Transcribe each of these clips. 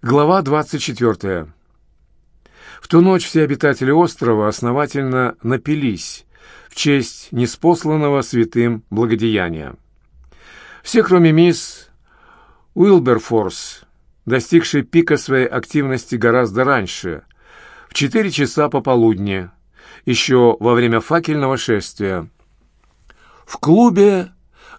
Глава 24. В ту ночь все обитатели острова основательно напились в честь неспосланного святым благодеяния. Все, кроме мисс Уилберфорс, достигшей пика своей активности гораздо раньше, в четыре часа пополудни, еще во время факельного шествия. В клубе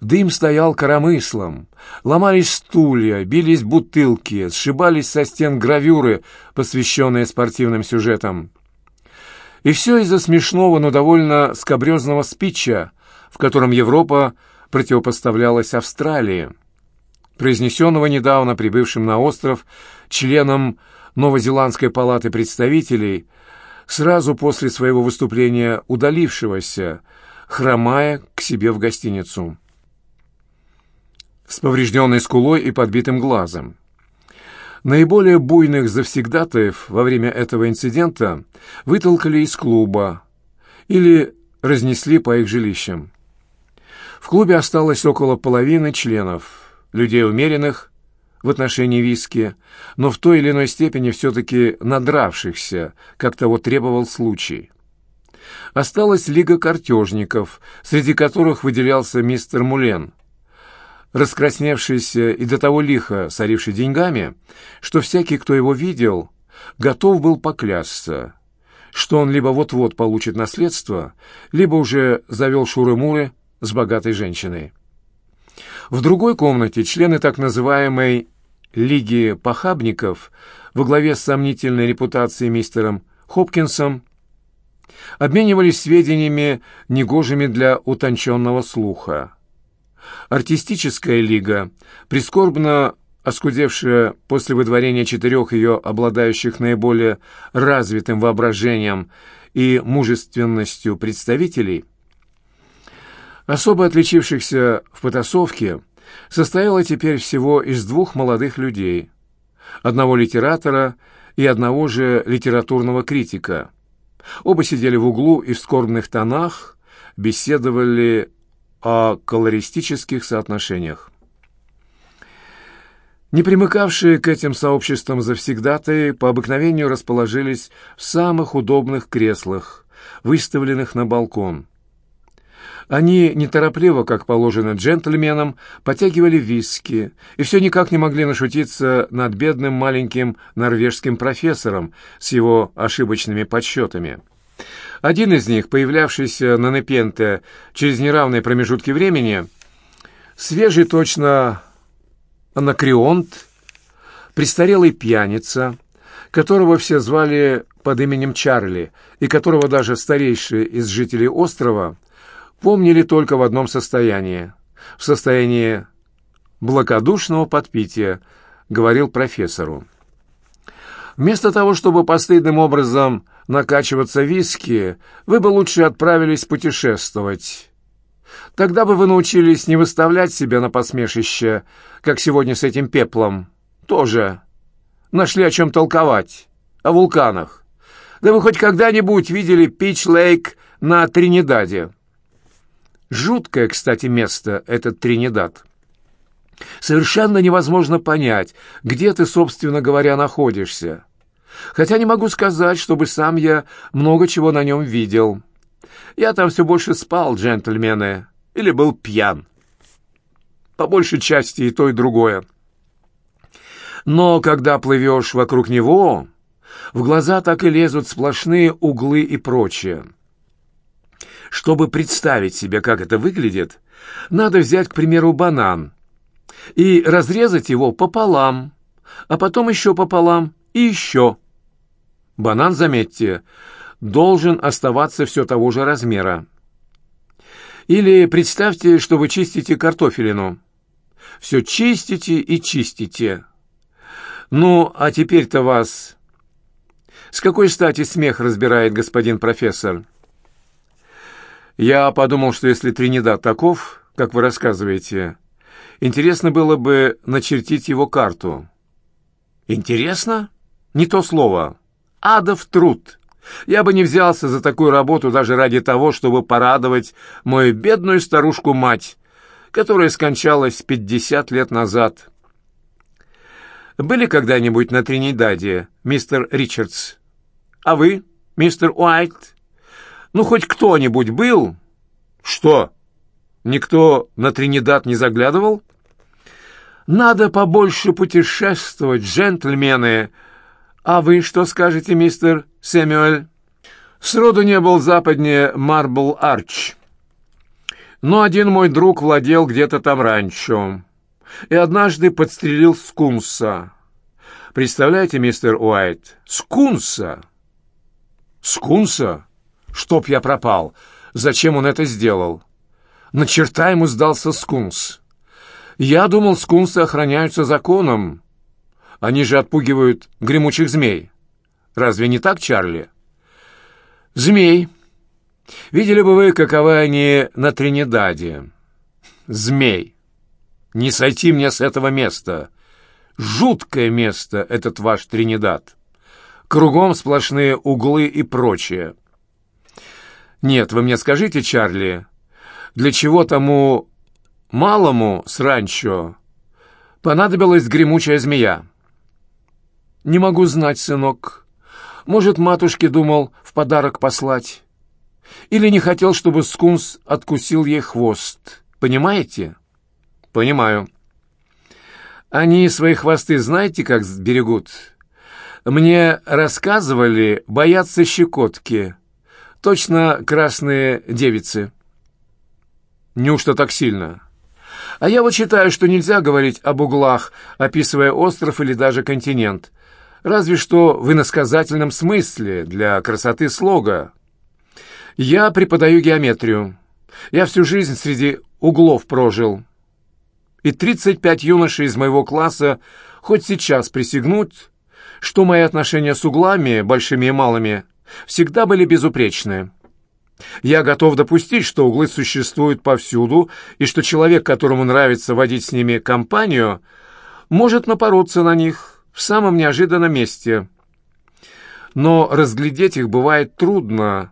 Дым стоял коромыслом. Ломались стулья, бились бутылки, сшибались со стен гравюры, посвященные спортивным сюжетам. И все из-за смешного, но довольно скобрезного спича, в котором Европа противопоставлялась Австралии, произнесенного недавно прибывшим на остров членом Новозеландской палаты представителей, сразу после своего выступления удалившегося, хромая к себе в гостиницу с поврежденной скулой и подбитым глазом. Наиболее буйных завсегдатаев во время этого инцидента вытолкали из клуба или разнесли по их жилищам. В клубе осталось около половины членов, людей умеренных в отношении виски, но в той или иной степени все-таки надравшихся, как того требовал случай. Осталась лига картежников, среди которых выделялся мистер Мулен – раскрасневшийся и до того лихо соривший деньгами, что всякий, кто его видел, готов был поклясться, что он либо вот-вот получит наследство, либо уже завел шуры-муры с богатой женщиной. В другой комнате члены так называемой «Лиги похабников» во главе с сомнительной репутацией мистером Хопкинсом обменивались сведениями, негожими для утонченного слуха. Артистическая лига, прискорбно оскудевшая после выдворения четырех ее обладающих наиболее развитым воображением и мужественностью представителей, особо отличившихся в потасовке, состояла теперь всего из двух молодых людей, одного литератора и одного же литературного критика. Оба сидели в углу и в скорбных тонах беседовали о колористических соотношениях. Не примыкавшие к этим сообществам завсегдатые по обыкновению расположились в самых удобных креслах, выставленных на балкон. Они неторопливо, как положено джентльменам, потягивали виски и все никак не могли нашутиться над бедным маленьким норвежским профессором с его ошибочными подсчетами. Один из них, появлявшийся на Непенте через неравные промежутки времени, свежий точно анакреонт, престарелый пьяница, которого все звали под именем Чарли, и которого даже старейшие из жителей острова помнили только в одном состоянии — в состоянии благодушного подпития, говорил профессору. Вместо того, чтобы постыдным образом накачиваться виски, вы бы лучше отправились путешествовать. Тогда бы вы научились не выставлять себя на посмешище, как сегодня с этим пеплом. Тоже. Нашли о чем толковать. О вулканах. Да вы хоть когда-нибудь видели Пич-Лейк на Тринидаде? Жуткое, кстати, место этот Тринидад. Совершенно невозможно понять, где ты, собственно говоря, находишься. Хотя не могу сказать, чтобы сам я много чего на нем видел. Я там все больше спал, джентльмены, или был пьян. По большей части и то, и другое. Но когда плывешь вокруг него, в глаза так и лезут сплошные углы и прочее. Чтобы представить себе, как это выглядит, надо взять, к примеру, банан и разрезать его пополам, а потом еще пополам и еще. Банан, заметьте, должен оставаться все того же размера. Или представьте, что вы чистите картофелину. Все чистите и чистите. Ну, а теперь-то вас... С какой стати смех разбирает господин профессор? Я подумал, что если Тринидад таков, как вы рассказываете, интересно было бы начертить его карту. Интересно? Не то слово адов труд. Я бы не взялся за такую работу даже ради того, чтобы порадовать мою бедную старушку-мать, которая скончалась пятьдесят лет назад. были когда-нибудь на Тринидаде, мистер Ричардс? А вы, мистер Уайт? Ну, хоть кто-нибудь был? Что? Никто на Тринидад не заглядывал? Надо побольше путешествовать, джентльмены. А вы что скажете, мистер Сэмюэль? Сроду не был западнее Марбл Арч. Но один мой друг владел где-то там ранчо и однажды подстрелил скунса. Представляете, мистер Уайт, скунса! Скунса? Чтоб я пропал! Зачем он это сделал? На черта ему сдался скунс. Я думал, скунсы охраняются законом. Они же отпугивают гремучих змей. Разве не так, Чарли? Змей. Видели бы вы, каковы они на Тринидаде? Змей. Не сойти мне с этого места. Жуткое место этот ваш Тринидад. Кругом сплошные углы и прочее. Нет, вы мне скажите, Чарли, для чего тому малому с ранчо понадобилась гремучая змея? Не могу знать, сынок. Может, матушке думал в подарок послать. Или не хотел, чтобы скунс откусил ей хвост. Понимаете? «Понимаю». «Они свои хвосты знаете, как берегут?» «Мне рассказывали, боятся щекотки. Точно красные девицы». «Неужто так сильно?» «А я вот считаю, что нельзя говорить об углах, описывая остров или даже континент. Разве что в иносказательном смысле, для красоты слога. Я преподаю геометрию. Я всю жизнь среди углов прожил» и 35 юношей из моего класса хоть сейчас присягнут, что мои отношения с углами, большими и малыми, всегда были безупречны. Я готов допустить, что углы существуют повсюду, и что человек, которому нравится водить с ними компанию, может напороться на них в самом неожиданном месте. Но разглядеть их бывает трудно,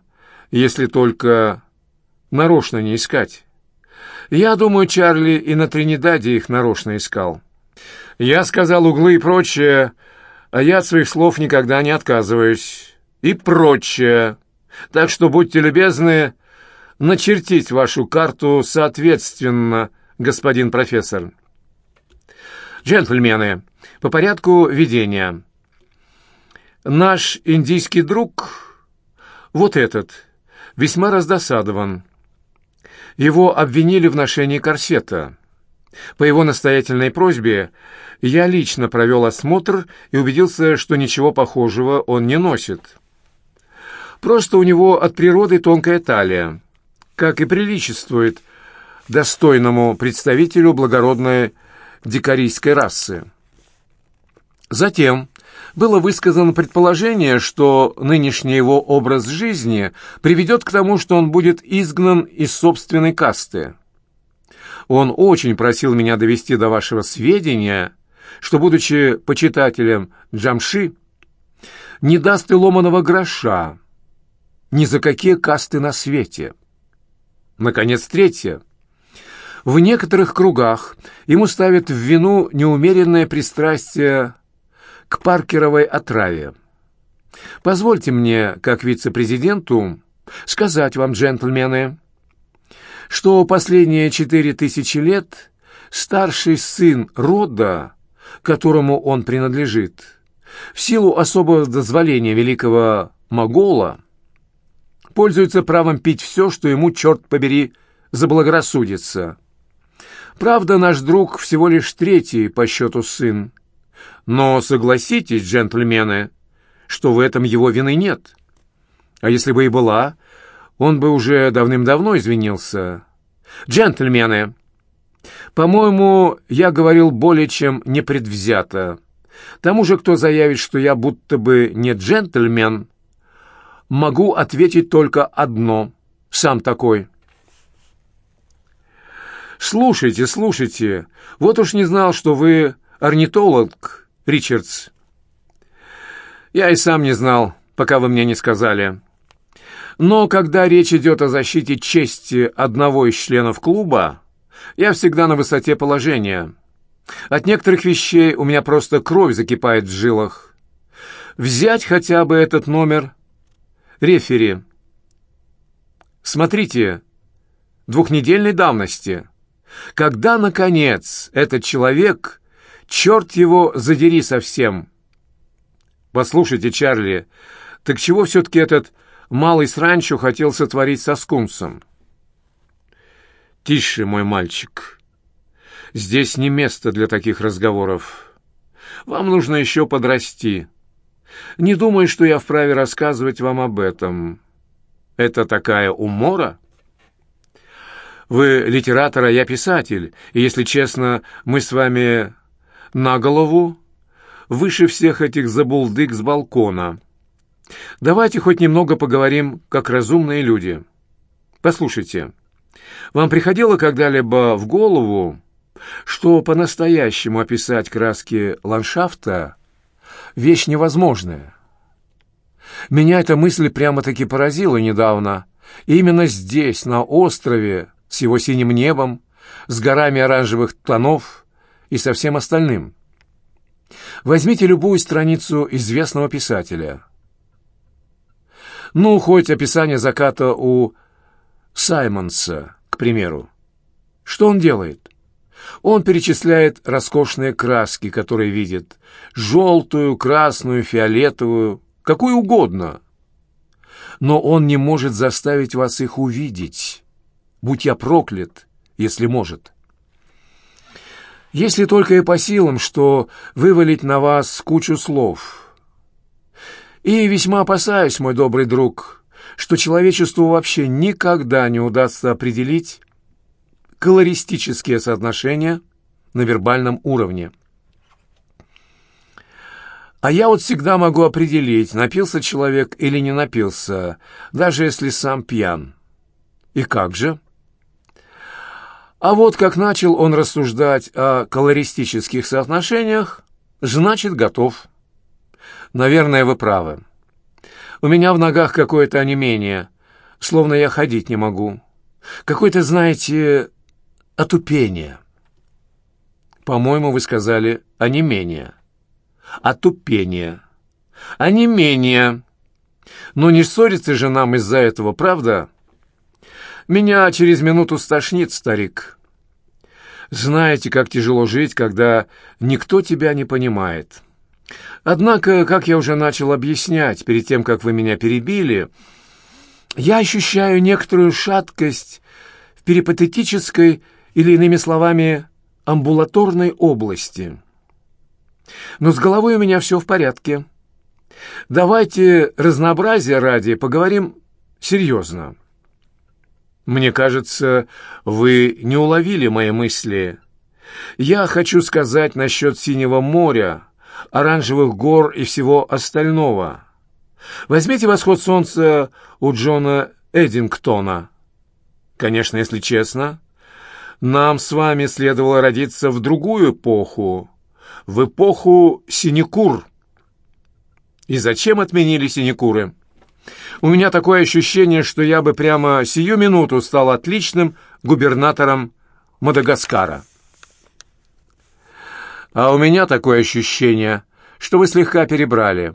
если только нарочно не искать. Я думаю, Чарли и на Тринидаде их нарочно искал. Я сказал углы и прочее, а я от своих слов никогда не отказываюсь. И прочее. Так что будьте любезны начертить вашу карту соответственно, господин профессор. Джентльмены, по порядку ведения. Наш индийский друг, вот этот, весьма раздосадован. Его обвинили в ношении корсета. По его настоятельной просьбе я лично провел осмотр и убедился, что ничего похожего он не носит. Просто у него от природы тонкая талия, как и приличествует достойному представителю благородной дикарийской расы. Затем было высказано предположение, что нынешний его образ жизни приведет к тому, что он будет изгнан из собственной касты. Он очень просил меня довести до вашего сведения, что, будучи почитателем Джамши, не даст и ломаного гроша ни за какие касты на свете. Наконец, третье. В некоторых кругах ему ставят в вину неумеренное пристрастие к паркеровой отраве. Позвольте мне, как вице-президенту, сказать вам, джентльмены, что последние четыре тысячи лет старший сын рода, которому он принадлежит, в силу особого дозволения великого Могола, пользуется правом пить все, что ему, черт побери, заблагорассудится. Правда, наш друг всего лишь третий по счету сын, но согласитесь, джентльмены, что в этом его вины нет. А если бы и была, он бы уже давным-давно извинился. Джентльмены, по-моему, я говорил более чем непредвзято. Тому же, кто заявит, что я будто бы не джентльмен, могу ответить только одно. Сам такой. Слушайте, слушайте, вот уж не знал, что вы орнитолог Ричардс. Я и сам не знал, пока вы мне не сказали. Но когда речь идет о защите чести одного из членов клуба, я всегда на высоте положения. От некоторых вещей у меня просто кровь закипает в жилах. Взять хотя бы этот номер рефери. Смотрите, двухнедельной давности. Когда, наконец, этот человек, черт его задери совсем. Послушайте, Чарли, так чего все-таки этот малый сранчо хотел сотворить со скунсом? Тише, мой мальчик. Здесь не место для таких разговоров. Вам нужно еще подрасти. Не думаю, что я вправе рассказывать вам об этом. Это такая умора? Вы литератор, а я писатель, и, если честно, мы с вами на голову выше всех этих забулдык с балкона. Давайте хоть немного поговорим, как разумные люди. Послушайте, вам приходило когда-либо в голову, что по-настоящему описать краски ландшафта — вещь невозможная? Меня эта мысль прямо-таки поразила недавно. И именно здесь, на острове, с его синим небом, с горами оранжевых тонов и со всем остальным. Возьмите любую страницу известного писателя. Ну, хоть описание заката у Саймонса, к примеру. Что он делает? Он перечисляет роскошные краски, которые видит. Желтую, красную, фиолетовую, какую угодно. Но он не может заставить вас их увидеть. Будь я проклят, если может. Если только и по силам, что вывалить на вас кучу слов. И весьма опасаюсь, мой добрый друг, что человечеству вообще никогда не удастся определить колористические соотношения на вербальном уровне. А я вот всегда могу определить, напился человек или не напился, даже если сам пьян. И как же? А вот как начал он рассуждать о колористических соотношениях, значит, готов. Наверное, вы правы. У меня в ногах какое-то онемение, словно я ходить не могу. Какое-то, знаете, отупение. По-моему, вы сказали онемение. Отупение. Онемение. Но не ссориться же нам из-за этого, правда? Меня через минуту стошнит, старик. Знаете, как тяжело жить, когда никто тебя не понимает. Однако, как я уже начал объяснять перед тем, как вы меня перебили, я ощущаю некоторую шаткость в перипатетической или, иными словами, амбулаторной области. Но с головой у меня все в порядке. Давайте разнообразия ради поговорим серьезно. Мне кажется, вы не уловили мои мысли. Я хочу сказать насчет Синего моря, оранжевых гор и всего остального. Возьмите восход солнца у Джона Эдингтона. Конечно, если честно, нам с вами следовало родиться в другую эпоху, в эпоху синекур. И зачем отменили синекуры? У меня такое ощущение, что я бы прямо сию минуту стал отличным губернатором Мадагаскара. А у меня такое ощущение, что вы слегка перебрали.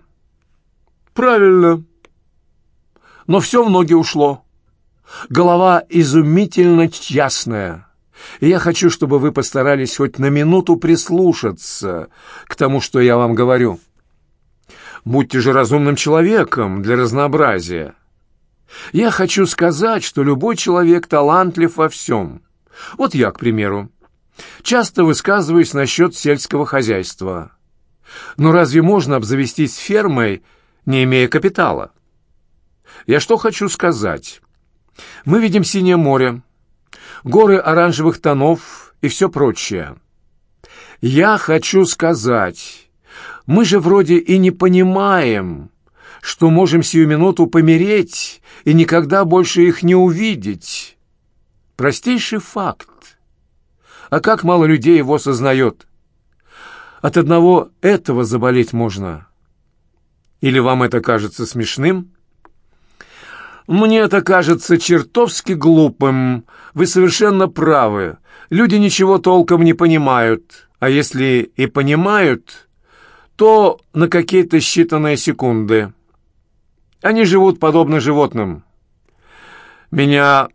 Правильно. Но все в ноги ушло. Голова изумительно ясная. И я хочу, чтобы вы постарались хоть на минуту прислушаться к тому, что я вам говорю. Будьте же разумным человеком для разнообразия. Я хочу сказать, что любой человек талантлив во всем. Вот я, к примеру, часто высказываюсь насчет сельского хозяйства. Но разве можно обзавестись фермой, не имея капитала? Я что хочу сказать? Мы видим синее море, горы оранжевых тонов и все прочее. Я хочу сказать, мы же вроде и не понимаем, что можем сию минуту помереть и никогда больше их не увидеть. Простейший факт. А как мало людей его сознает? От одного этого заболеть можно. Или вам это кажется смешным? Мне это кажется чертовски глупым. Вы совершенно правы. Люди ничего толком не понимают А если и понимают, то на какие-то считанные секунды. Они живут подобно животным. Меня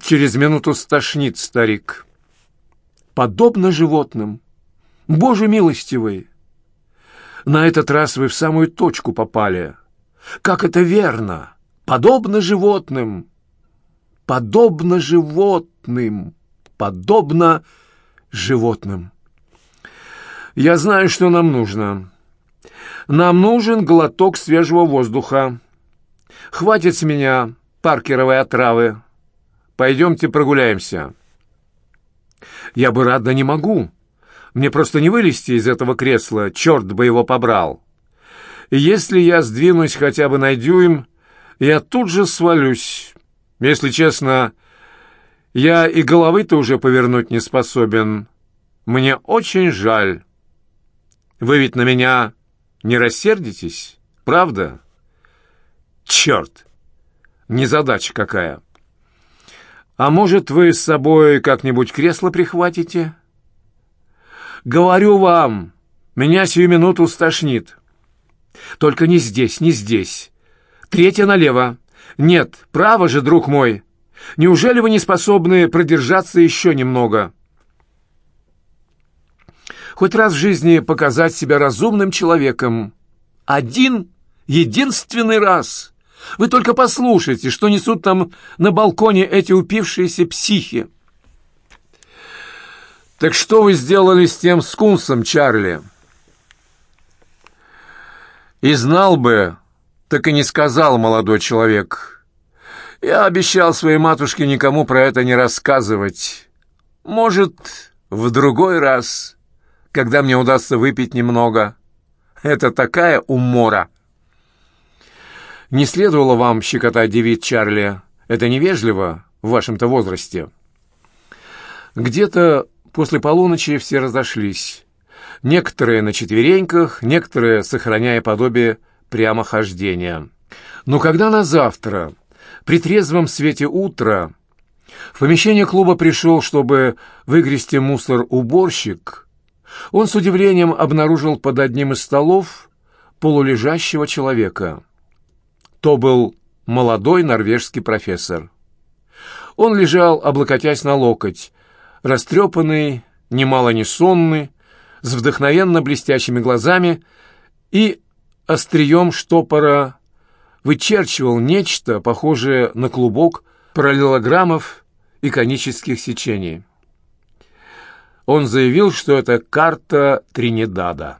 через минуту стошнит старик. Подобно животным. Боже милостивый! На этот раз вы в самую точку попали. Как это верно! Подобно животным! Подобно животным! Подобно животным! Я знаю, что нам нужно. Нам нужен глоток свежего воздуха. Хватит с меня паркеровой отравы. Пойдемте прогуляемся. Я бы рад, не могу. Мне просто не вылезти из этого кресла, черт бы его побрал. Если я сдвинусь хотя бы на дюйм, я тут же свалюсь. Если честно, я и головы-то уже повернуть не способен. Мне очень жаль». Вы ведь на меня не рассердитесь, правда? Черт! Незадача какая! А может, вы с собой как-нибудь кресло прихватите? Говорю вам, меня сию минуту стошнит. Только не здесь, не здесь. Третья налево. Нет, право же, друг мой. Неужели вы не способны продержаться еще немного?» Хоть раз в жизни показать себя разумным человеком. Один, единственный раз. Вы только послушайте, что несут там на балконе эти упившиеся психи. Так что вы сделали с тем скунсом, Чарли? И знал бы, так и не сказал молодой человек. Я обещал своей матушке никому про это не рассказывать. Может, в другой раз когда мне удастся выпить немного. Это такая умора. Не следовало вам щекотать девиц Чарли. Это невежливо в вашем-то возрасте. Где-то после полуночи все разошлись. Некоторые на четвереньках, некоторые сохраняя подобие прямохождения. Но когда на завтра, при трезвом свете утра, в помещение клуба пришел, чтобы выгрести мусор уборщик, он с удивлением обнаружил под одним из столов полулежащего человека. То был молодой норвежский профессор. Он лежал, облокотясь на локоть, растрепанный, немало не сонный, с вдохновенно блестящими глазами и острием штопора вычерчивал нечто, похожее на клубок параллелограммов и конических сечений. Он заявил, что это карта Тринидада.